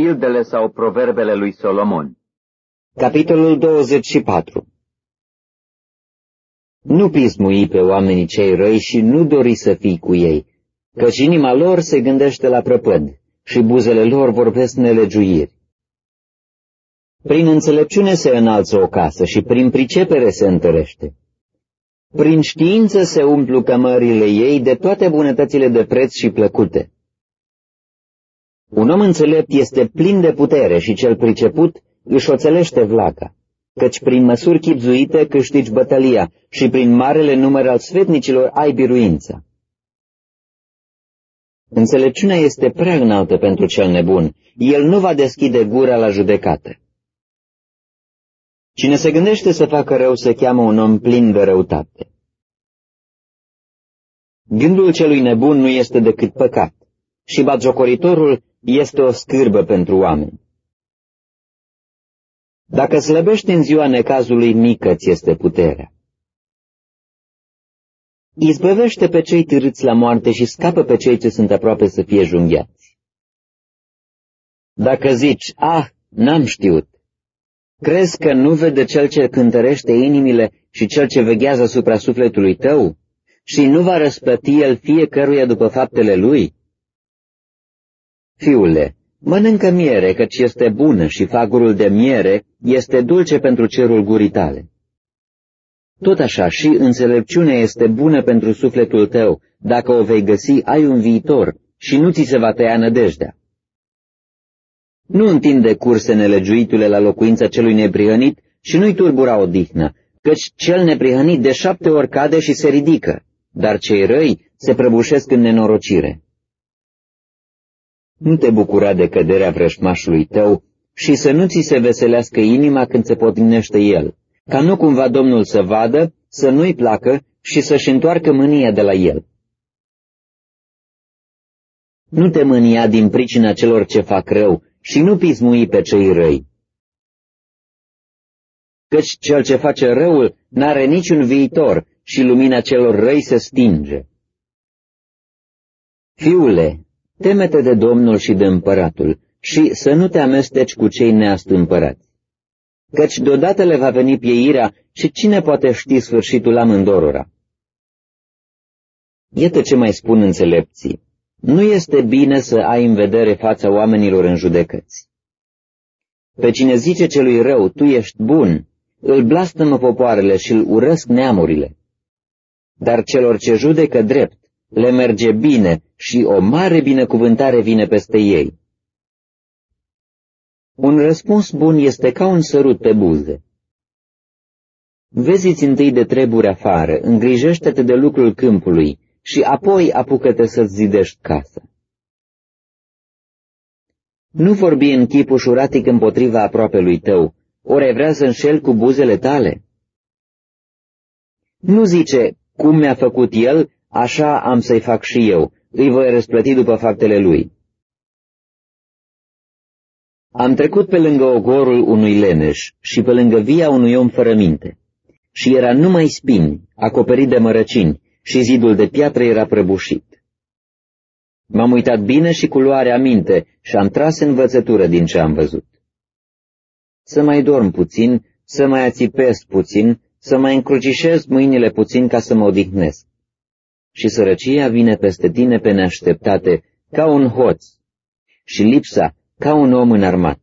pildele sau proverbele lui Solomon. Capitolul 24 Nu pismui pe oamenii cei răi și nu dori să fii cu ei, căci inima lor se gândește la prăpăd și buzele lor vorbesc nelegiuiri. Prin înțelepciune se înalță o casă și prin pricepere se întărește. Prin știință se umplu cămările ei de toate bunătățile de preț și plăcute. Un om înțelept este plin de putere și cel priceput își oțelește vlaca, căci prin măsuri chipzuite câștigi bătălia și prin marele număr al sfetnicilor ai biruința. Înțelepciunea este prea înaltă pentru cel nebun, el nu va deschide gura la judecată. Cine se gândește să facă rău se cheamă un om plin de răutate. Gândul celui nebun nu este decât păcat și batjocoritorul este o scârbă pentru oameni. Dacă slăbești în ziua necazului, mică ți este puterea. Izbăvește pe cei târâți la moarte și scapă pe cei ce sunt aproape să fie junghiați. Dacă zici, ah, n-am știut, crezi că nu vede cel ce cântărește inimile și cel ce veghează asupra sufletului tău și nu va răsplăti el fiecăruia după faptele lui? Fiule, mănâncă miere, căci este bună și fagurul de miere este dulce pentru cerul gurii tale. Tot așa și înțelepciunea este bună pentru sufletul tău, dacă o vei găsi, ai un viitor și nu ți se va tăia nădejdea. Nu întinde curse nelegiuitule la locuința celui neprihănit și nu-i turbura odihnă, căci cel neprihănit de șapte ori cade și se ridică, dar cei răi se prăbușesc în nenorocire. Nu te bucura de căderea vrășmașului tău și să nu ți se veselească inima când se potinește el, ca nu cumva Domnul să vadă, să nu-i placă și să-și întoarcă mânia de la el. Nu te mânia din pricina celor ce fac rău și nu pismui pe cei răi. Căci cel ce face răul n-are niciun viitor și lumina celor răi se stinge. Fiule, temete de Domnul și de împăratul și să nu te amesteci cu cei neastâmpărați căci deodată le va veni pieirea și cine poate ști sfârșitul amândorora? Iată ce mai spun înțelepții. Nu este bine să ai în vedere fața oamenilor în judecăți. Pe cine zice celui rău, tu ești bun, îl blastămă popoarele și îl urăsc neamurile. Dar celor ce judecă drept, le merge bine și o mare binecuvântare vine peste ei. Un răspuns bun este ca un sărut pe buze. Vezi-ți întâi de treburi afară, îngrijește-te de lucrul câmpului și apoi apucă-te să-ți zidești casa. Nu vorbi în chip ușuratic împotriva aproapelui tău, ori vrea să înșel cu buzele tale. Nu zice, cum mi-a făcut el, așa am să-i fac și eu, îi voi răsplăti după faptele lui. Am trecut pe lângă ogorul unui leneș și pe lângă via unui om fără minte. Și era numai spini, acoperit de mărăcini, și zidul de piatră era prăbușit. M-am uitat bine și cu luare aminte și am tras învățătură din ce am văzut. Să mai dorm puțin, să mai ațipesc puțin, să mai încrucișez mâinile puțin ca să mă odihnesc. Și sărăcia vine peste tine pe neașteptate, ca un hoț, și lipsa ca un om înarmat.